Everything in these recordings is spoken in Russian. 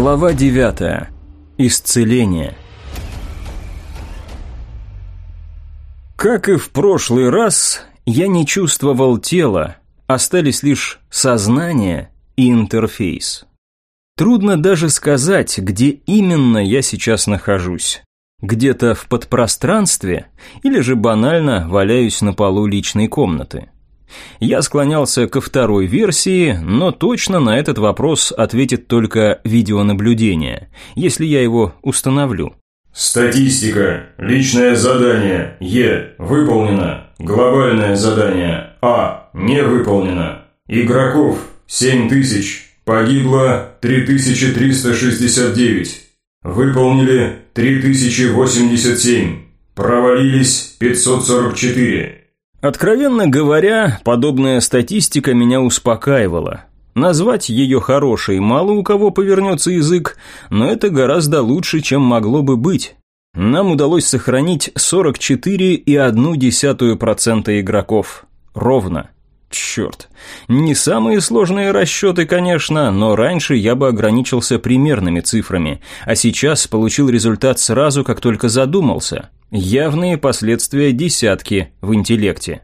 Глава 9. Исцеление. Как и в прошлый раз, я не чувствовал тела, остались лишь сознание и интерфейс. Трудно даже сказать, где именно я сейчас нахожусь. Где-то в подпространстве или же банально валяюсь на полу личной комнаты. Я склонялся ко второй версии, но точно на этот вопрос ответит только видеонаблюдение, если я его установлю. Статистика. Личное задание. Е. Выполнено. Глобальное задание. А. Не выполнено. Игроков. 7000. Погибло 3369. Выполнили 3087. Провалились 544. Откровенно говоря, подобная статистика меня успокаивала. Назвать ее хорошей мало у кого повернется язык, но это гораздо лучше, чем могло бы быть. Нам удалось сохранить 44,1% игроков. Ровно. Черт. Не самые сложные расчеты, конечно, но раньше я бы ограничился примерными цифрами, а сейчас получил результат сразу, как только задумался. Явные последствия десятки в интеллекте.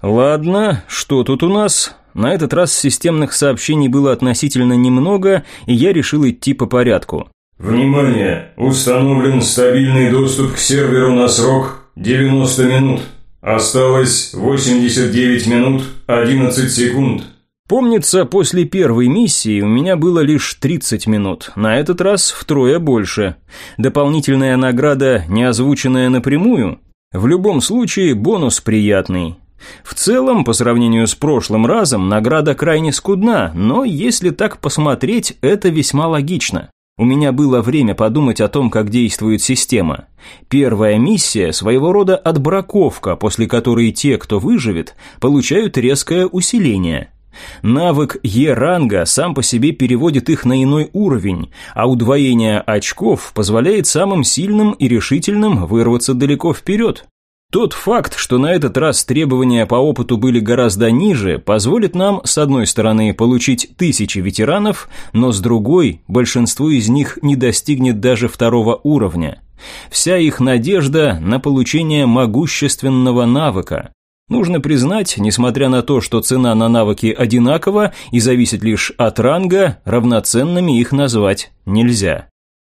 Ладно, что тут у нас? На этот раз системных сообщений было относительно немного, и я решил идти по порядку. Внимание! Установлен стабильный доступ к серверу на срок 90 минут. Осталось 89 минут 11 секунд. Помнится, после первой миссии у меня было лишь 30 минут, на этот раз втрое больше. Дополнительная награда, не озвученная напрямую. В любом случае, бонус приятный. В целом, по сравнению с прошлым разом, награда крайне скудна, но если так посмотреть, это весьма логично. У меня было время подумать о том, как действует система. Первая миссия – своего рода отбраковка, после которой те, кто выживет, получают резкое усиление – Навык Е-ранга сам по себе переводит их на иной уровень, а удвоение очков позволяет самым сильным и решительным вырваться далеко вперед. Тот факт, что на этот раз требования по опыту были гораздо ниже, позволит нам, с одной стороны, получить тысячи ветеранов, но с другой, большинство из них не достигнет даже второго уровня. Вся их надежда на получение могущественного навыка. Нужно признать, несмотря на то, что цена на навыки одинакова и зависит лишь от ранга, равноценными их назвать нельзя.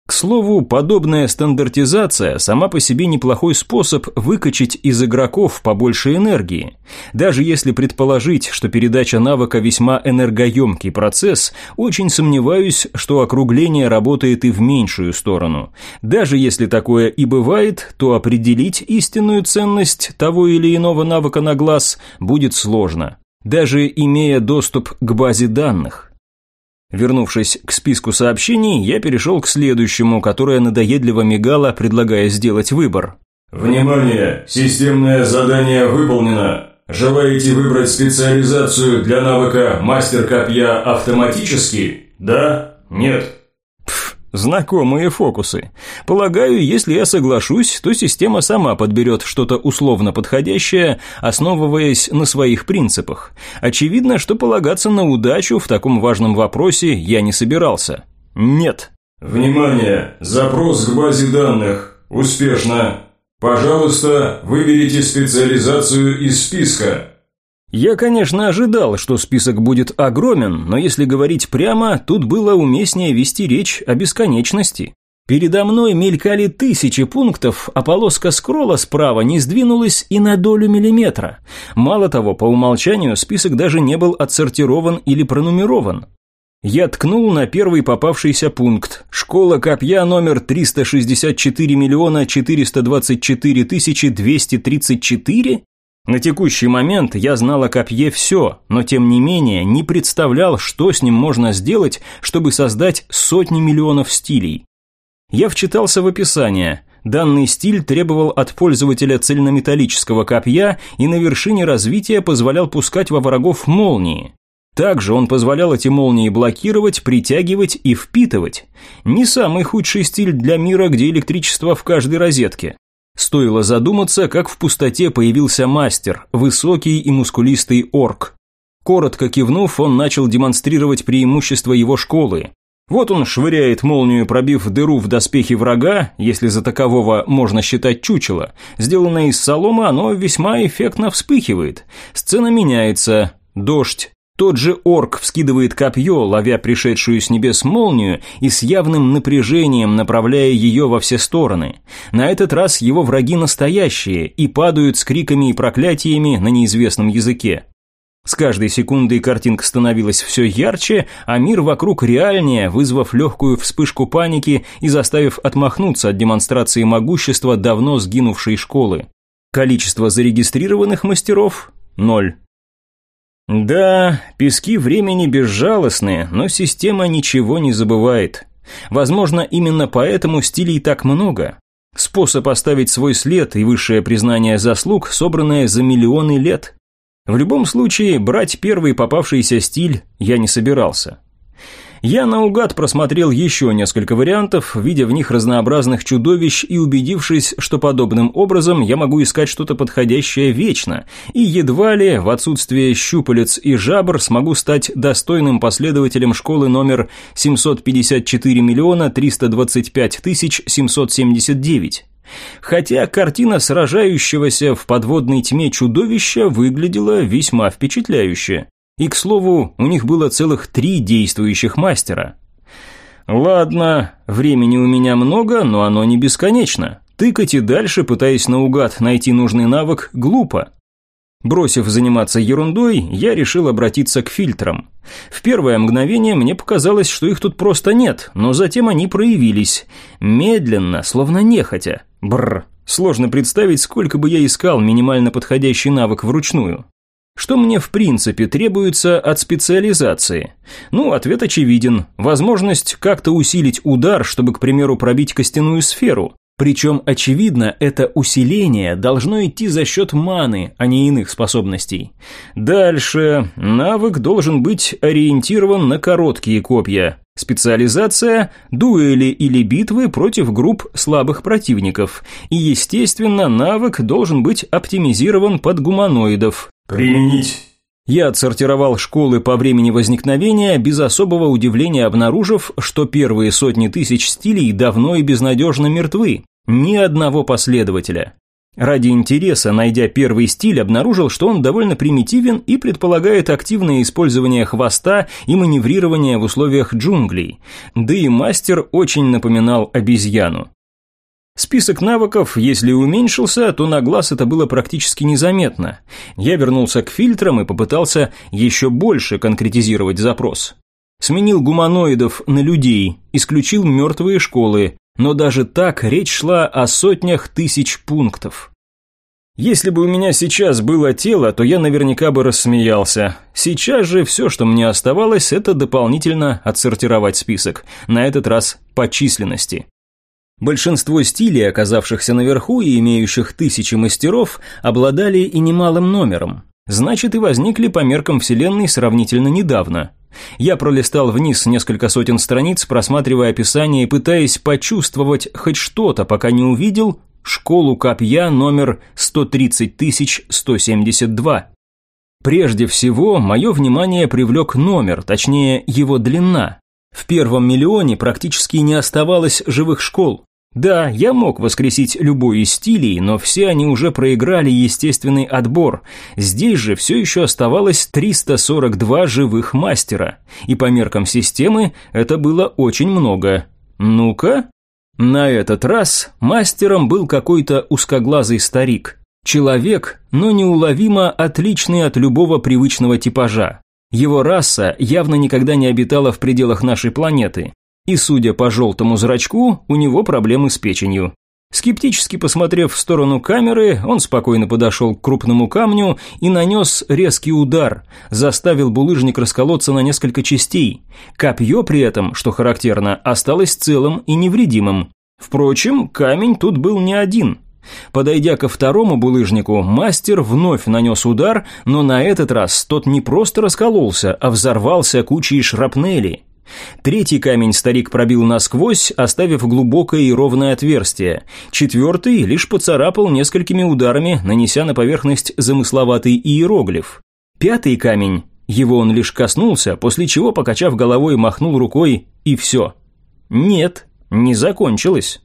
К слову, подобная стандартизация сама по себе неплохой способ выкачать из игроков побольше энергии. Даже если предположить, что передача навыка весьма энергоемкий процесс, очень сомневаюсь, что округление работает и в меньшую сторону. Даже если такое и бывает, то определить истинную ценность того или иного навыка на глаз будет сложно. Даже имея доступ к базе данных. Вернувшись к списку сообщений, я перешел к следующему, которое надоедливо мигало, предлагая сделать выбор. «Внимание! Системное задание выполнено! Желаете выбрать специализацию для навыка «Мастер копья» автоматически? Да? Нет?» Знакомые фокусы. Полагаю, если я соглашусь, то система сама подберет что-то условно подходящее, основываясь на своих принципах. Очевидно, что полагаться на удачу в таком важном вопросе я не собирался. Нет. Внимание! Запрос к базе данных. Успешно. Пожалуйста, выберите специализацию из списка. Я, конечно, ожидал, что список будет огромен, но если говорить прямо, тут было уместнее вести речь о бесконечности. Передо мной мелькали тысячи пунктов, а полоска скролла справа не сдвинулась и на долю миллиметра. Мало того, по умолчанию список даже не был отсортирован или пронумерован. Я ткнул на первый попавшийся пункт. Школа копья номер 364 миллиона 424 тысячи 234? На текущий момент я знал о копье все, но тем не менее не представлял, что с ним можно сделать, чтобы создать сотни миллионов стилей. Я вчитался в описание. Данный стиль требовал от пользователя цельнометаллического копья и на вершине развития позволял пускать во врагов молнии. Также он позволял эти молнии блокировать, притягивать и впитывать. Не самый худший стиль для мира, где электричество в каждой розетке. Стоило задуматься, как в пустоте появился мастер, высокий и мускулистый орк. Коротко кивнув, он начал демонстрировать преимущества его школы. Вот он швыряет молнию, пробив дыру в доспехе врага, если за такового можно считать чучело. Сделанное из соломы, оно весьма эффектно вспыхивает. Сцена меняется. Дождь. Тот же орк вскидывает копье, ловя пришедшую с небес молнию и с явным напряжением направляя ее во все стороны. На этот раз его враги настоящие и падают с криками и проклятиями на неизвестном языке. С каждой секундой картинка становилась все ярче, а мир вокруг реальнее, вызвав легкую вспышку паники и заставив отмахнуться от демонстрации могущества давно сгинувшей школы. Количество зарегистрированных мастеров – ноль. Да, пески времени безжалостные, но система ничего не забывает. Возможно, именно поэтому стилей так много. Способ оставить свой след и высшее признание заслуг, собранное за миллионы лет. В любом случае, брать первый попавшийся стиль я не собирался. Я наугад просмотрел еще несколько вариантов, видя в них разнообразных чудовищ и убедившись, что подобным образом я могу искать что-то подходящее вечно, и едва ли в отсутствие щупалец и жабр смогу стать достойным последователем школы номер 754 миллиона 325 тысяч 779. Хотя картина сражающегося в подводной тьме чудовища выглядела весьма впечатляюще. И, к слову, у них было целых три действующих мастера. Ладно, времени у меня много, но оно не бесконечно. Тыкать и дальше, пытаясь наугад найти нужный навык, глупо. Бросив заниматься ерундой, я решил обратиться к фильтрам. В первое мгновение мне показалось, что их тут просто нет, но затем они проявились. Медленно, словно нехотя. Бррр. Сложно представить, сколько бы я искал минимально подходящий навык вручную. Что мне в принципе требуется от специализации? Ну, ответ очевиден. Возможность как-то усилить удар, чтобы, к примеру, пробить костяную сферу. Причем, очевидно, это усиление должно идти за счет маны, а не иных способностей. Дальше. Навык должен быть ориентирован на короткие копья. Специализация – дуэли или битвы против групп слабых противников. И, естественно, навык должен быть оптимизирован под гуманоидов. Применить. Я отсортировал школы по времени возникновения, без особого удивления обнаружив, что первые сотни тысяч стилей давно и безнадежно мертвы. Ни одного последователя. Ради интереса, найдя первый стиль, обнаружил, что он довольно примитивен и предполагает активное использование хвоста и маневрирование в условиях джунглей. Да и мастер очень напоминал обезьяну. Список навыков, если уменьшился, то на глаз это было практически незаметно. Я вернулся к фильтрам и попытался еще больше конкретизировать запрос. Сменил гуманоидов на людей, исключил мертвые школы, но даже так речь шла о сотнях тысяч пунктов. Если бы у меня сейчас было тело, то я наверняка бы рассмеялся. Сейчас же все, что мне оставалось, это дополнительно отсортировать список, на этот раз по численности. Большинство стилей, оказавшихся наверху и имеющих тысячи мастеров, обладали и немалым номером. Значит, и возникли по меркам Вселенной сравнительно недавно. Я пролистал вниз несколько сотен страниц, просматривая описание и пытаясь почувствовать хоть что-то, пока не увидел школу копья номер 130172. Прежде всего, мое внимание привлек номер, точнее, его длина. В первом миллионе практически не оставалось живых школ. Да, я мог воскресить любой из стилей, но все они уже проиграли естественный отбор. Здесь же все еще оставалось 342 живых мастера. И по меркам системы это было очень много. Ну-ка. На этот раз мастером был какой-то узкоглазый старик. Человек, но неуловимо отличный от любого привычного типажа. Его раса явно никогда не обитала в пределах нашей планеты, и, судя по желтому зрачку, у него проблемы с печенью. Скептически посмотрев в сторону камеры, он спокойно подошел к крупному камню и нанес резкий удар, заставил булыжник расколоться на несколько частей. Копье при этом, что характерно, осталось целым и невредимым. Впрочем, камень тут был не один. Подойдя ко второму булыжнику, мастер вновь нанес удар, но на этот раз тот не просто раскололся, а взорвался кучей шрапнели. Третий камень старик пробил насквозь, оставив глубокое и ровное отверстие. Четвертый лишь поцарапал несколькими ударами, нанеся на поверхность замысловатый иероглиф. Пятый камень Его он лишь коснулся, после чего, покачав головой, махнул рукой, и все. Нет, не закончилось.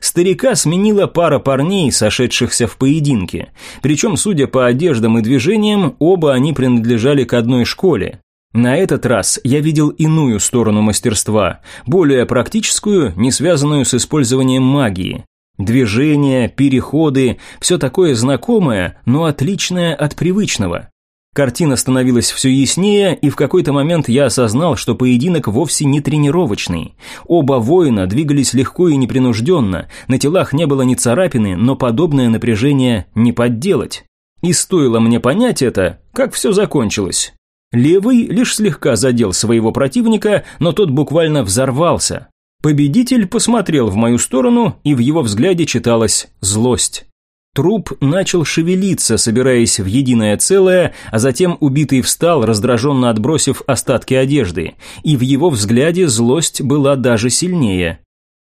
Старика сменила пара парней, сошедшихся в поединке. Причем, судя по одеждам и движениям, оба они принадлежали к одной школе. На этот раз я видел иную сторону мастерства, более практическую, не связанную с использованием магии. Движения, переходы, все такое знакомое, но отличное от привычного. Картина становилась все яснее, и в какой-то момент я осознал, что поединок вовсе не тренировочный. Оба воина двигались легко и непринужденно, на телах не было ни царапины, но подобное напряжение не подделать. И стоило мне понять это, как все закончилось. Левый лишь слегка задел своего противника, но тот буквально взорвался. Победитель посмотрел в мою сторону, и в его взгляде читалась злость. Труп начал шевелиться, собираясь в единое целое, а затем убитый встал, раздраженно отбросив остатки одежды, и в его взгляде злость была даже сильнее.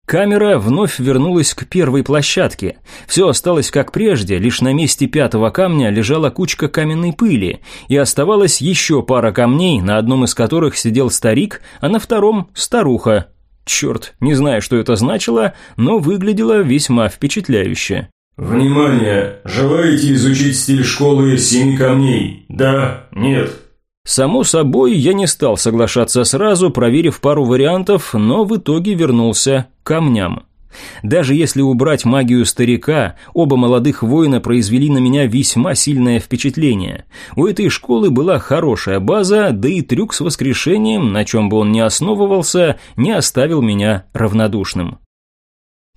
Камера вновь вернулась к первой площадке. Все осталось как прежде, лишь на месте пятого камня лежала кучка каменной пыли, и оставалась еще пара камней, на одном из которых сидел старик, а на втором – старуха. Черт, не знаю, что это значило, но выглядело весьма впечатляюще. «Внимание! Желаете изучить стиль школы семи камней? Да? Нет?» Само собой, я не стал соглашаться сразу, проверив пару вариантов, но в итоге вернулся к камням. Даже если убрать магию старика, оба молодых воина произвели на меня весьма сильное впечатление. У этой школы была хорошая база, да и трюк с воскрешением, на чем бы он ни основывался, не оставил меня равнодушным.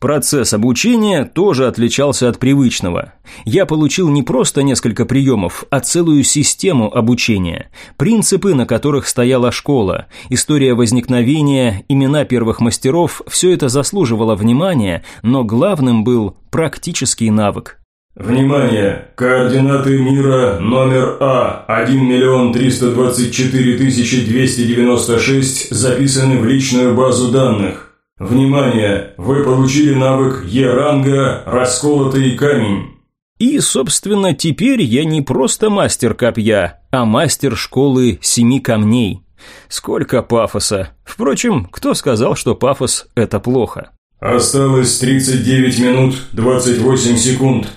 Процесс обучения тоже отличался от привычного. Я получил не просто несколько приемов, а целую систему обучения. Принципы, на которых стояла школа, история возникновения, имена первых мастеров – все это заслуживало внимания, но главным был практический навык. Внимание! Координаты мира номер А 1 миллион 324 тысячи 296 записаны в личную базу данных. Внимание! Вы получили навык Е-ранга «Расколотый камень». И, собственно, теперь я не просто мастер копья, а мастер школы семи камней. Сколько пафоса. Впрочем, кто сказал, что пафос – это плохо? Осталось 39 минут 28 секунд.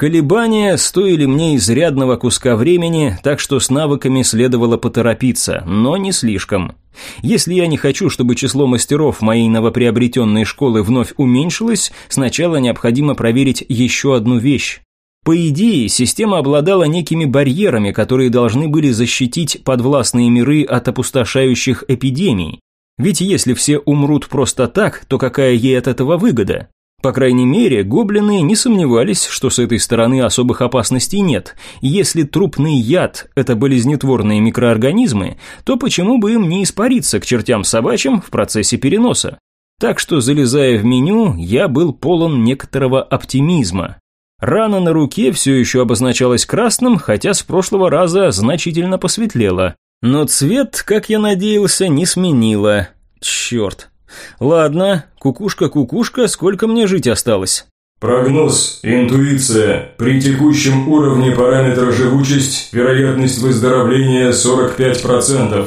Колебания стоили мне изрядного куска времени, так что с навыками следовало поторопиться, но не слишком. Если я не хочу, чтобы число мастеров моей новоприобретенной школы вновь уменьшилось, сначала необходимо проверить еще одну вещь. По идее, система обладала некими барьерами, которые должны были защитить подвластные миры от опустошающих эпидемий. Ведь если все умрут просто так, то какая ей от этого выгода? По крайней мере, гоблины не сомневались, что с этой стороны особых опасностей нет. если трупный яд – это болезнетворные микроорганизмы, то почему бы им не испариться к чертям собачьим в процессе переноса? Так что, залезая в меню, я был полон некоторого оптимизма. Рана на руке все еще обозначалась красным, хотя с прошлого раза значительно посветлела. Но цвет, как я надеялся, не сменила. Черт, Ладно, кукушка-кукушка, сколько мне жить осталось? Прогноз, интуиция. При текущем уровне параметра живучесть, вероятность выздоровления 45%.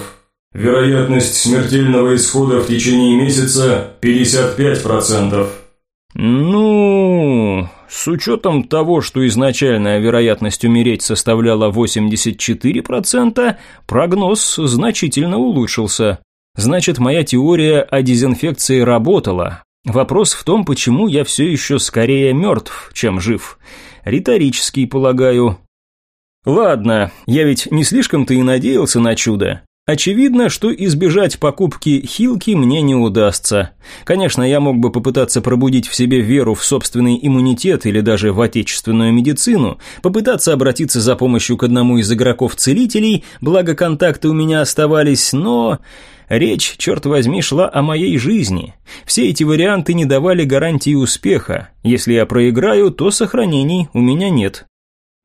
Вероятность смертельного исхода в течение месяца 55%. Ну, с учетом того, что изначальная вероятность умереть составляла 84%, прогноз значительно улучшился. Значит, моя теория о дезинфекции работала. Вопрос в том, почему я все еще скорее мертв, чем жив. Риторический, полагаю. Ладно, я ведь не слишком-то и надеялся на чудо. Очевидно, что избежать покупки хилки мне не удастся. Конечно, я мог бы попытаться пробудить в себе веру в собственный иммунитет или даже в отечественную медицину, попытаться обратиться за помощью к одному из игроков-целителей, благо контакты у меня оставались, но... Речь, черт возьми, шла о моей жизни. Все эти варианты не давали гарантии успеха. Если я проиграю, то сохранений у меня нет.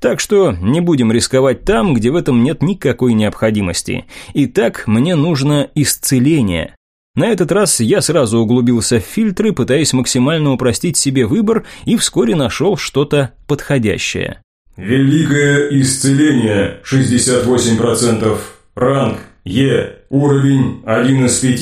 Так что не будем рисковать там, где в этом нет никакой необходимости. Итак, мне нужно исцеление. На этот раз я сразу углубился в фильтры, пытаясь максимально упростить себе выбор, и вскоре нашел что-то подходящее. Великое исцеление 68%. Ранг Е. Уровень 1 из 5.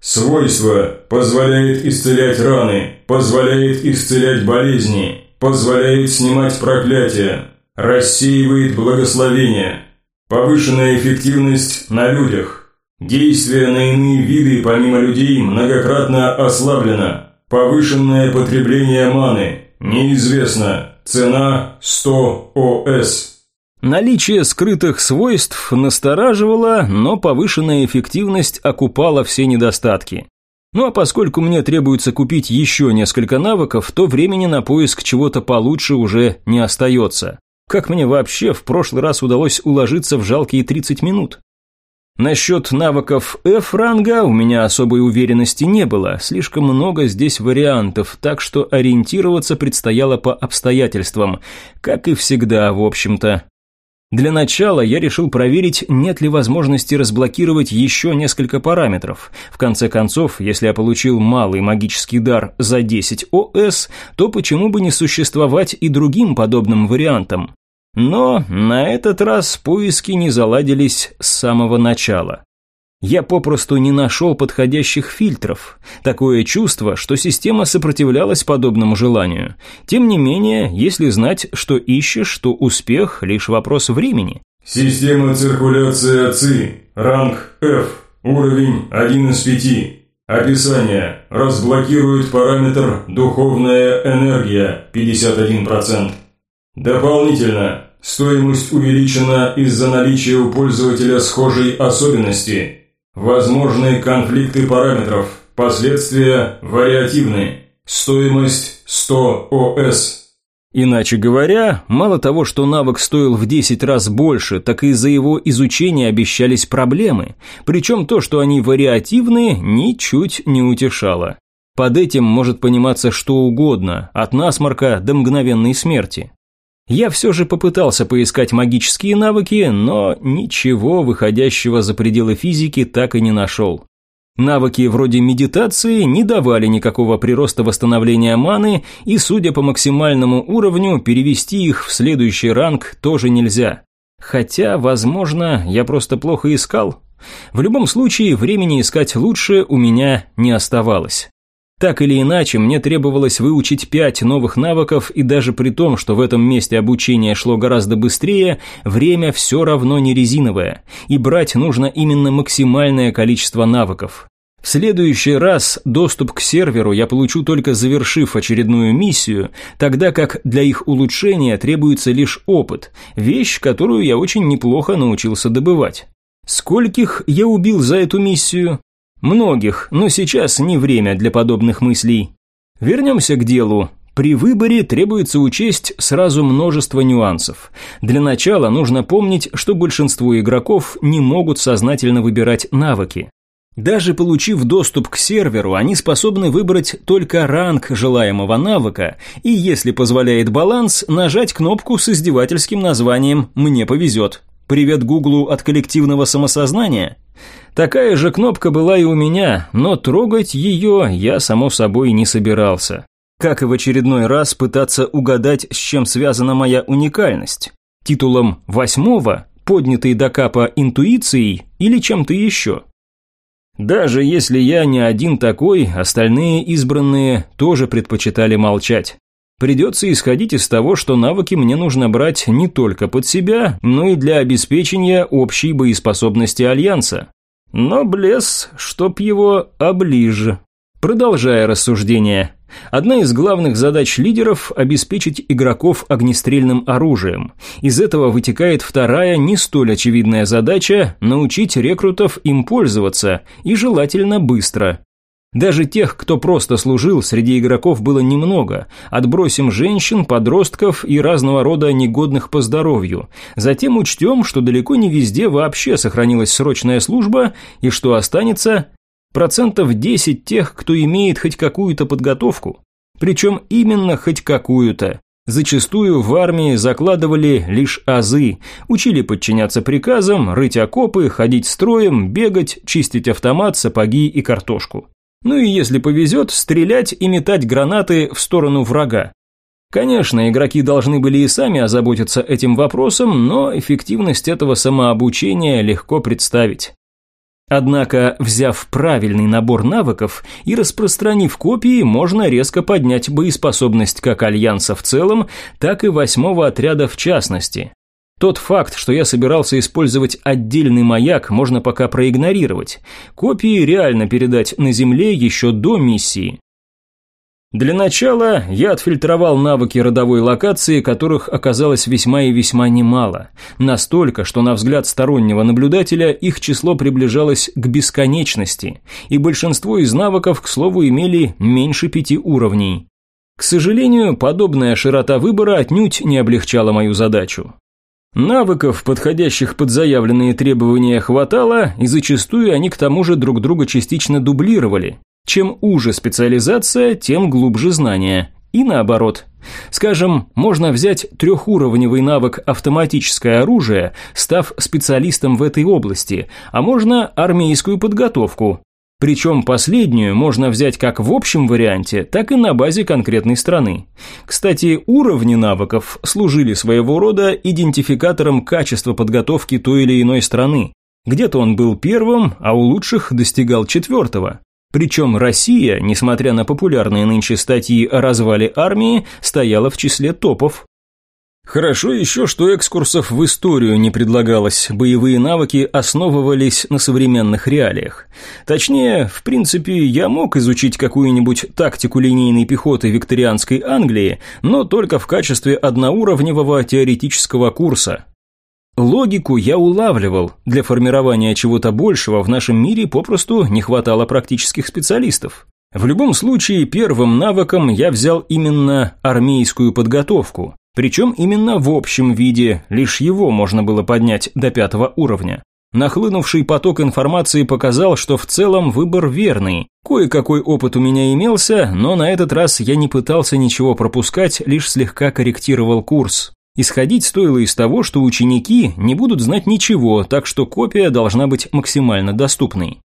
Свойство позволяет исцелять раны, позволяет исцелять болезни, позволяет снимать проклятия, рассеивает благословение. Повышенная эффективность на людях. Действие на иные виды помимо людей многократно ослаблено. Повышенное потребление маны. Неизвестно. Цена 100 ОС. Наличие скрытых свойств настораживало, но повышенная эффективность окупала все недостатки. Ну а поскольку мне требуется купить еще несколько навыков, то времени на поиск чего-то получше уже не остается. Как мне вообще в прошлый раз удалось уложиться в жалкие 30 минут? Насчет навыков F-ранга у меня особой уверенности не было, слишком много здесь вариантов, так что ориентироваться предстояло по обстоятельствам, как и всегда, в общем-то. Для начала я решил проверить, нет ли возможности разблокировать еще несколько параметров. В конце концов, если я получил малый магический дар за 10 ОС, то почему бы не существовать и другим подобным вариантам? Но на этот раз поиски не заладились с самого начала. Я попросту не нашел подходящих фильтров. Такое чувство, что система сопротивлялась подобному желанию. Тем не менее, если знать, что ищешь, то успех – лишь вопрос времени. Система циркуляции ЦИ. Ранг F. Уровень 1 из 5. Описание. Разблокирует параметр «Духовная энергия» 51%. Дополнительно. Стоимость увеличена из-за наличия у пользователя схожей особенности – Возможные конфликты параметров. Последствия вариативны. Стоимость 100 ОС. Иначе говоря, мало того, что навык стоил в 10 раз больше, так и из-за его изучения обещались проблемы. Причем то, что они вариативны, ничуть не утешало. Под этим может пониматься что угодно, от насморка до мгновенной смерти. Я все же попытался поискать магические навыки, но ничего выходящего за пределы физики так и не нашел. Навыки вроде медитации не давали никакого прироста восстановления маны, и, судя по максимальному уровню, перевести их в следующий ранг тоже нельзя. Хотя, возможно, я просто плохо искал. В любом случае, времени искать лучше у меня не оставалось. Так или иначе, мне требовалось выучить пять новых навыков, и даже при том, что в этом месте обучение шло гораздо быстрее, время все равно не резиновое, и брать нужно именно максимальное количество навыков. В следующий раз доступ к серверу я получу только завершив очередную миссию, тогда как для их улучшения требуется лишь опыт, вещь, которую я очень неплохо научился добывать. Скольких я убил за эту миссию? Многих, но сейчас не время для подобных мыслей. Вернемся к делу. При выборе требуется учесть сразу множество нюансов. Для начала нужно помнить, что большинство игроков не могут сознательно выбирать навыки. Даже получив доступ к серверу, они способны выбрать только ранг желаемого навыка и, если позволяет баланс, нажать кнопку с издевательским названием «Мне повезет». Привет Гуглу от коллективного самосознания? Такая же кнопка была и у меня, но трогать ее я, само собой, не собирался. Как и в очередной раз пытаться угадать, с чем связана моя уникальность. Титулом восьмого, поднятый до капа интуицией или чем-то еще. Даже если я не один такой, остальные избранные тоже предпочитали молчать. Придется исходить из того, что навыки мне нужно брать не только под себя, но и для обеспечения общей боеспособности Альянса. Но блес, чтоб его оближе. Продолжая рассуждение. Одна из главных задач лидеров – обеспечить игроков огнестрельным оружием. Из этого вытекает вторая, не столь очевидная задача – научить рекрутов им пользоваться, и желательно быстро. Даже тех, кто просто служил, среди игроков было немного. Отбросим женщин, подростков и разного рода негодных по здоровью. Затем учтем, что далеко не везде вообще сохранилась срочная служба, и что останется процентов 10 тех, кто имеет хоть какую-то подготовку. Причем именно хоть какую-то. Зачастую в армии закладывали лишь азы, учили подчиняться приказам, рыть окопы, ходить строем, бегать, чистить автомат, сапоги и картошку. Ну и если повезет, стрелять и метать гранаты в сторону врага. Конечно, игроки должны были и сами озаботиться этим вопросом, но эффективность этого самообучения легко представить. Однако, взяв правильный набор навыков и распространив копии, можно резко поднять боеспособность как Альянса в целом, так и восьмого отряда в частности. Тот факт, что я собирался использовать отдельный маяк, можно пока проигнорировать. Копии реально передать на Земле еще до миссии. Для начала я отфильтровал навыки родовой локации, которых оказалось весьма и весьма немало. Настолько, что на взгляд стороннего наблюдателя их число приближалось к бесконечности, и большинство из навыков, к слову, имели меньше пяти уровней. К сожалению, подобная широта выбора отнюдь не облегчала мою задачу. Навыков, подходящих под заявленные требования, хватало, и зачастую они к тому же друг друга частично дублировали, чем уже специализация, тем глубже знания. И наоборот. Скажем, можно взять трехуровневый навык автоматическое оружие, став специалистом в этой области, а можно армейскую подготовку. Причем последнюю можно взять как в общем варианте, так и на базе конкретной страны. Кстати, уровни навыков служили своего рода идентификатором качества подготовки той или иной страны. Где-то он был первым, а у лучших достигал четвертого. Причем Россия, несмотря на популярные нынче статьи о развале армии, стояла в числе топов. Хорошо еще, что экскурсов в историю не предлагалось, боевые навыки основывались на современных реалиях. Точнее, в принципе, я мог изучить какую-нибудь тактику линейной пехоты викторианской Англии, но только в качестве одноуровневого теоретического курса, Логику я улавливал, для формирования чего-то большего в нашем мире попросту не хватало практических специалистов. В любом случае, первым навыком я взял именно армейскую подготовку, причем именно в общем виде, лишь его можно было поднять до пятого уровня. Нахлынувший поток информации показал, что в целом выбор верный. Кое-какой опыт у меня имелся, но на этот раз я не пытался ничего пропускать, лишь слегка корректировал курс. Исходить стоило из того, что ученики не будут знать ничего, так что копия должна быть максимально доступной.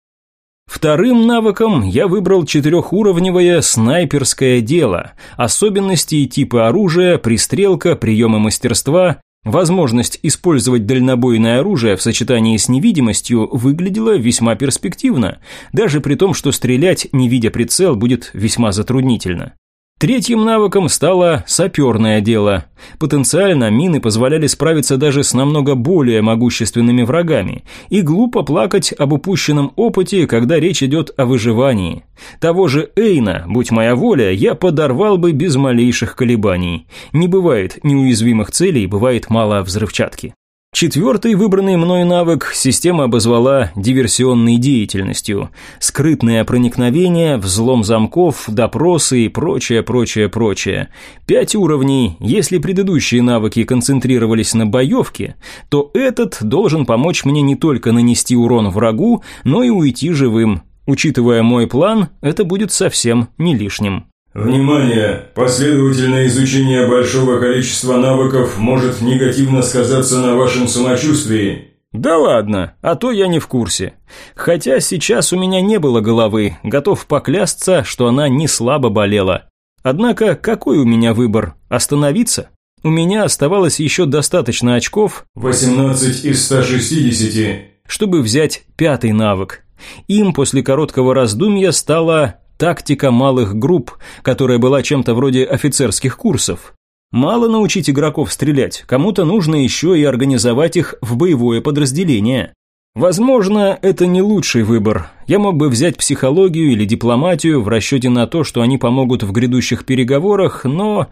Вторым навыком я выбрал четырехуровневое снайперское дело, особенности и типы оружия, пристрелка, приемы мастерства, Возможность использовать дальнобойное оружие в сочетании с невидимостью выглядела весьма перспективно, даже при том, что стрелять, не видя прицел, будет весьма затруднительно. Третьим навыком стало саперное дело. Потенциально мины позволяли справиться даже с намного более могущественными врагами, и глупо плакать об упущенном опыте, когда речь идет о выживании. Того же Эйна, будь моя воля, я подорвал бы без малейших колебаний. Не бывает неуязвимых целей, бывает мало взрывчатки. Четвертый выбранный мной навык система обозвала диверсионной деятельностью. Скрытное проникновение, взлом замков, допросы и прочее, прочее, прочее. Пять уровней. Если предыдущие навыки концентрировались на боевке, то этот должен помочь мне не только нанести урон врагу, но и уйти живым. Учитывая мой план, это будет совсем не лишним. Внимание! Последовательное изучение большого количества навыков может негативно сказаться на вашем самочувствии. Да ладно, а то я не в курсе. Хотя сейчас у меня не было головы, готов поклясться, что она не слабо болела. Однако, какой у меня выбор? Остановиться? У меня оставалось еще достаточно очков 18 из 160 чтобы взять пятый навык. Им после короткого раздумья стало тактика малых групп, которая была чем-то вроде офицерских курсов. Мало научить игроков стрелять, кому-то нужно еще и организовать их в боевое подразделение. Возможно, это не лучший выбор. Я мог бы взять психологию или дипломатию в расчете на то, что они помогут в грядущих переговорах, но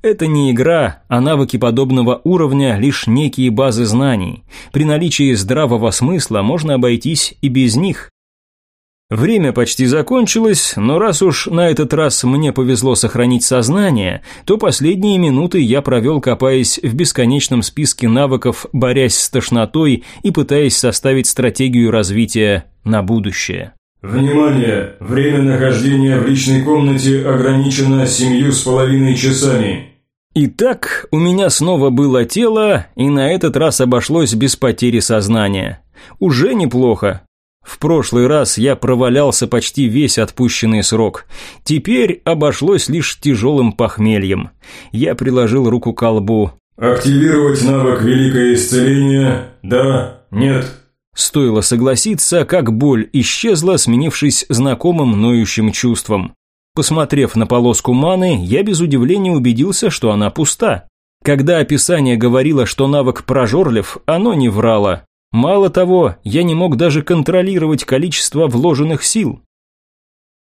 это не игра, а навыки подобного уровня – лишь некие базы знаний. При наличии здравого смысла можно обойтись и без них. Время почти закончилось, но раз уж на этот раз мне повезло сохранить сознание, то последние минуты я провел, копаясь в бесконечном списке навыков, борясь с тошнотой и пытаясь составить стратегию развития на будущее. Внимание! Время нахождения в личной комнате ограничено семью с половиной часами. Итак, у меня снова было тело, и на этот раз обошлось без потери сознания. Уже неплохо. В прошлый раз я провалялся почти весь отпущенный срок. Теперь обошлось лишь тяжелым похмельем. Я приложил руку к колбу. «Активировать навык «Великое исцеление»? Да? Нет?» Стоило согласиться, как боль исчезла, сменившись знакомым ноющим чувством. Посмотрев на полоску маны, я без удивления убедился, что она пуста. Когда описание говорило, что навык прожорлив, оно не врало. Мало того, я не мог даже контролировать количество вложенных сил.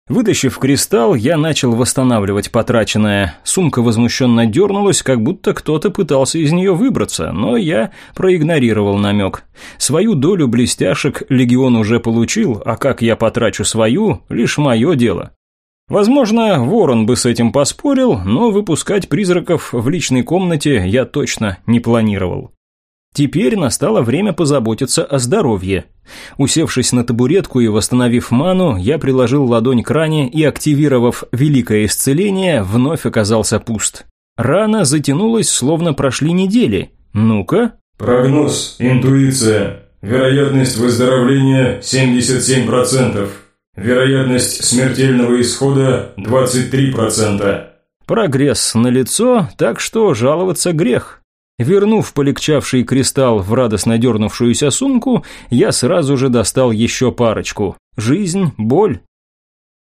Вытащив кристалл, я начал восстанавливать потраченное. Сумка возмущенно дернулась, как будто кто-то пытался из нее выбраться, но я проигнорировал намек. Свою долю блестяшек легион уже получил, а как я потрачу свою, лишь мое дело. Возможно, Ворон бы с этим поспорил, но выпускать призраков в личной комнате я точно не планировал. Теперь настало время позаботиться о здоровье. Усевшись на табуретку и восстановив ману, я приложил ладонь к ране и, активировав великое исцеление, вновь оказался пуст. Рана затянулась, словно прошли недели. Ну-ка. Прогноз, интуиция. Вероятность выздоровления 77%. Вероятность смертельного исхода 23%. Прогресс налицо, так что жаловаться грех. Вернув полегчавший кристалл в радостно дернувшуюся сумку, я сразу же достал еще парочку. Жизнь, боль.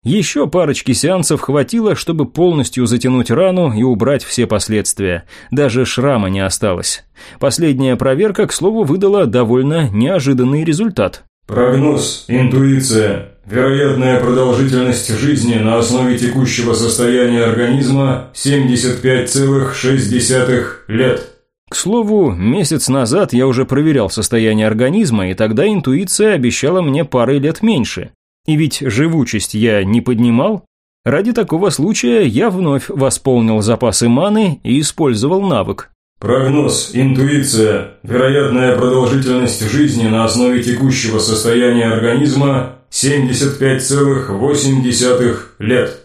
Еще парочки сеансов хватило, чтобы полностью затянуть рану и убрать все последствия. Даже шрама не осталось. Последняя проверка, к слову, выдала довольно неожиданный результат. Прогноз, интуиция. Вероятная продолжительность жизни на основе текущего состояния организма 75,6 лет. К слову, месяц назад я уже проверял состояние организма, и тогда интуиция обещала мне пары лет меньше. И ведь живучесть я не поднимал. Ради такого случая я вновь восполнил запасы маны и использовал навык. Прогноз, интуиция, вероятная продолжительность жизни на основе текущего состояния организма 75,8 лет.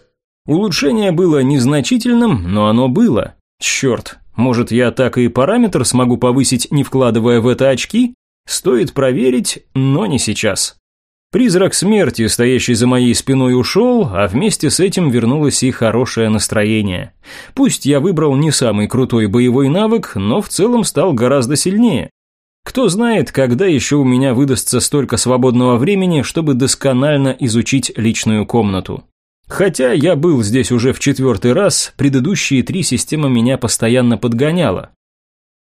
Улучшение было незначительным, но оно было. Черт, может, я так и параметр смогу повысить, не вкладывая в это очки? Стоит проверить, но не сейчас. Призрак смерти, стоящий за моей спиной, ушел, а вместе с этим вернулось и хорошее настроение. Пусть я выбрал не самый крутой боевой навык, но в целом стал гораздо сильнее. Кто знает, когда еще у меня выдастся столько свободного времени, чтобы досконально изучить личную комнату. Хотя я был здесь уже в четвертый раз, предыдущие три система меня постоянно подгоняла.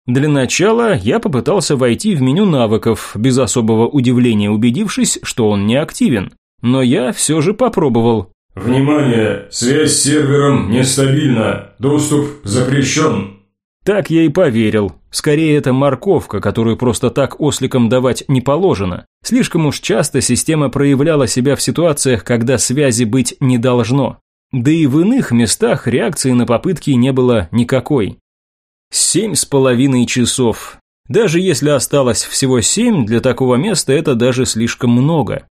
Для начала я попытался войти в меню навыков, без особого удивления убедившись, что он не активен. Но я все же попробовал. «Внимание! Связь с сервером нестабильна. Доступ запрещен». Так я и поверил. Скорее, это морковка, которую просто так осликам давать не положено. Слишком уж часто система проявляла себя в ситуациях, когда связи быть не должно. Да и в иных местах реакции на попытки не было никакой. Семь с половиной часов. Даже если осталось всего семь, для такого места это даже слишком много.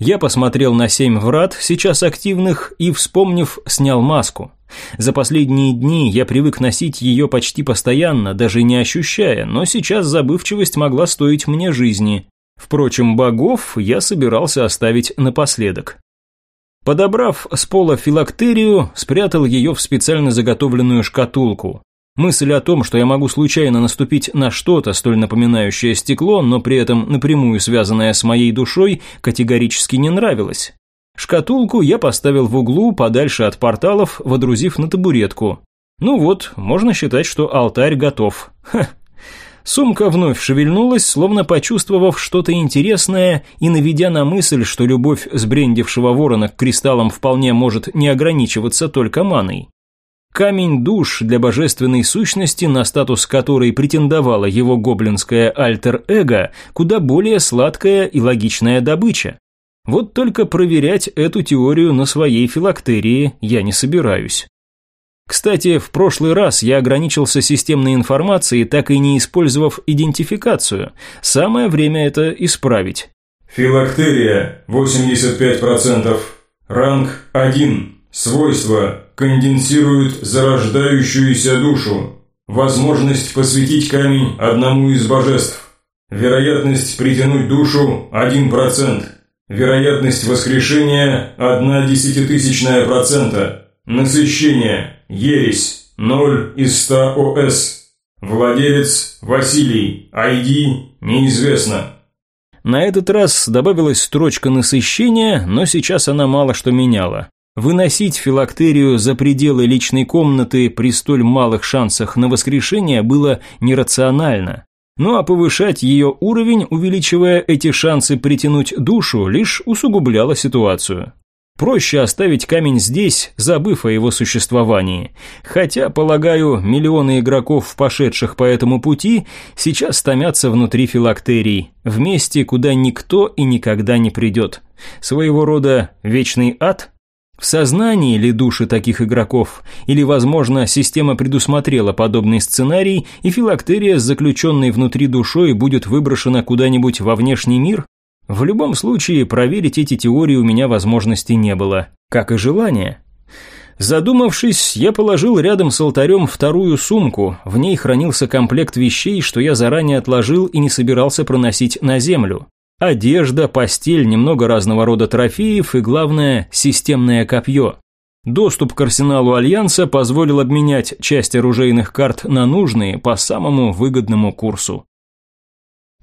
Я посмотрел на семь врат, сейчас активных, и, вспомнив, снял маску. За последние дни я привык носить ее почти постоянно, даже не ощущая, но сейчас забывчивость могла стоить мне жизни. Впрочем, богов я собирался оставить напоследок. Подобрав с пола филактерию, спрятал ее в специально заготовленную шкатулку. Мысль о том, что я могу случайно наступить на что-то, столь напоминающее стекло, но при этом напрямую связанное с моей душой, категорически не нравилась. Шкатулку я поставил в углу, подальше от порталов, водрузив на табуретку. Ну вот, можно считать, что алтарь готов. Ха. Сумка вновь шевельнулась, словно почувствовав что-то интересное и наведя на мысль, что любовь сбрендившего ворона к кристаллам вполне может не ограничиваться только маной. Камень душ для божественной сущности, на статус которой претендовала его гоблинское альтер-эго, куда более сладкая и логичная добыча. Вот только проверять эту теорию на своей филактерии я не собираюсь. Кстати, в прошлый раз я ограничился системной информацией, так и не использовав идентификацию. Самое время это исправить. Филактерия 85%. Ранг 1. Свойства конденсирует зарождающуюся душу. Возможность посвятить камень одному из божеств. Вероятность притянуть душу 1%. Вероятность воскрешения – одна десятитысячная процента. Насыщение – ересь, 0 из 100 ОС. Владелец – Василий, ID – неизвестно. На этот раз добавилась строчка насыщения, но сейчас она мало что меняла. Выносить филактерию за пределы личной комнаты при столь малых шансах на воскрешение было нерационально. Ну а повышать ее уровень, увеличивая эти шансы притянуть душу, лишь усугубляло ситуацию. Проще оставить камень здесь, забыв о его существовании. Хотя, полагаю, миллионы игроков, пошедших по этому пути, сейчас томятся внутри филактерий, в месте, куда никто и никогда не придет. Своего рода вечный ад? В сознании ли души таких игроков? Или, возможно, система предусмотрела подобный сценарий, и филактерия с заключенной внутри душой будет выброшена куда-нибудь во внешний мир? В любом случае, проверить эти теории у меня возможности не было, как и желания. Задумавшись, я положил рядом с алтарем вторую сумку, в ней хранился комплект вещей, что я заранее отложил и не собирался проносить на землю. Одежда, постель, немного разного рода трофеев и, главное, системное копье. Доступ к арсеналу Альянса позволил обменять часть оружейных карт на нужные по самому выгодному курсу.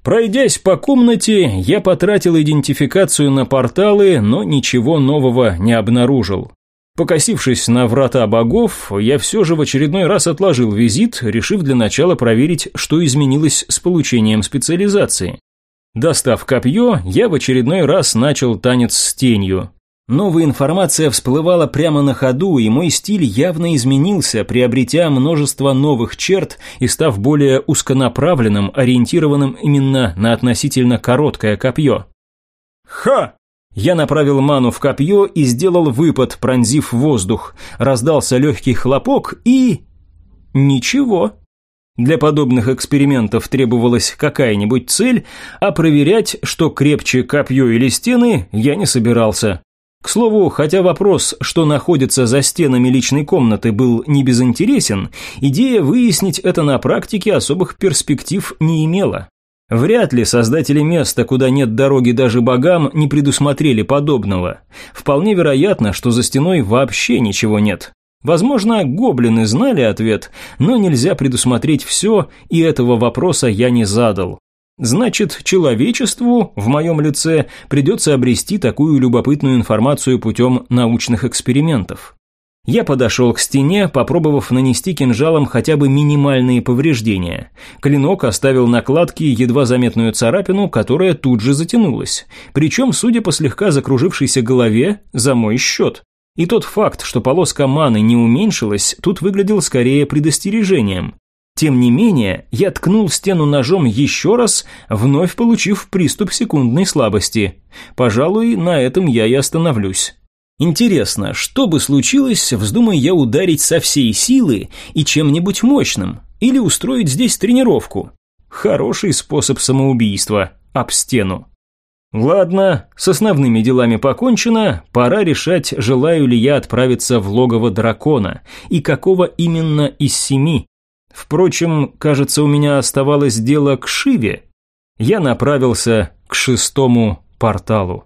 Пройдясь по комнате, я потратил идентификацию на порталы, но ничего нового не обнаружил. Покосившись на врата богов, я все же в очередной раз отложил визит, решив для начала проверить, что изменилось с получением специализации. Достав копье, я в очередной раз начал танец с тенью. Новая информация всплывала прямо на ходу, и мой стиль явно изменился, приобретя множество новых черт и став более узконаправленным, ориентированным именно на относительно короткое копье. «Ха!» Я направил ману в копье и сделал выпад, пронзив воздух. Раздался легкий хлопок и... Ничего. Для подобных экспериментов требовалась какая-нибудь цель, а проверять, что крепче копье или стены, я не собирался. К слову, хотя вопрос, что находится за стенами личной комнаты, был не безинтересен, идея выяснить это на практике особых перспектив не имела. Вряд ли создатели места, куда нет дороги даже богам, не предусмотрели подобного. Вполне вероятно, что за стеной вообще ничего нет. Возможно, гоблины знали ответ, но нельзя предусмотреть все, и этого вопроса я не задал. Значит, человечеству, в моем лице, придется обрести такую любопытную информацию путем научных экспериментов. Я подошел к стене, попробовав нанести кинжалом хотя бы минимальные повреждения. Клинок оставил накладки едва заметную царапину, которая тут же затянулась. Причем, судя по слегка закружившейся голове, за мой счет. И тот факт, что полоска маны не уменьшилась, тут выглядел скорее предостережением. Тем не менее, я ткнул стену ножом еще раз, вновь получив приступ секундной слабости. Пожалуй, на этом я и остановлюсь. Интересно, что бы случилось, вздумай я ударить со всей силы и чем-нибудь мощным, или устроить здесь тренировку? Хороший способ самоубийства, об стену. Ладно, с основными делами покончено, пора решать, желаю ли я отправиться в логово дракона, и какого именно из семи. Впрочем, кажется, у меня оставалось дело к Шиве. Я направился к шестому порталу.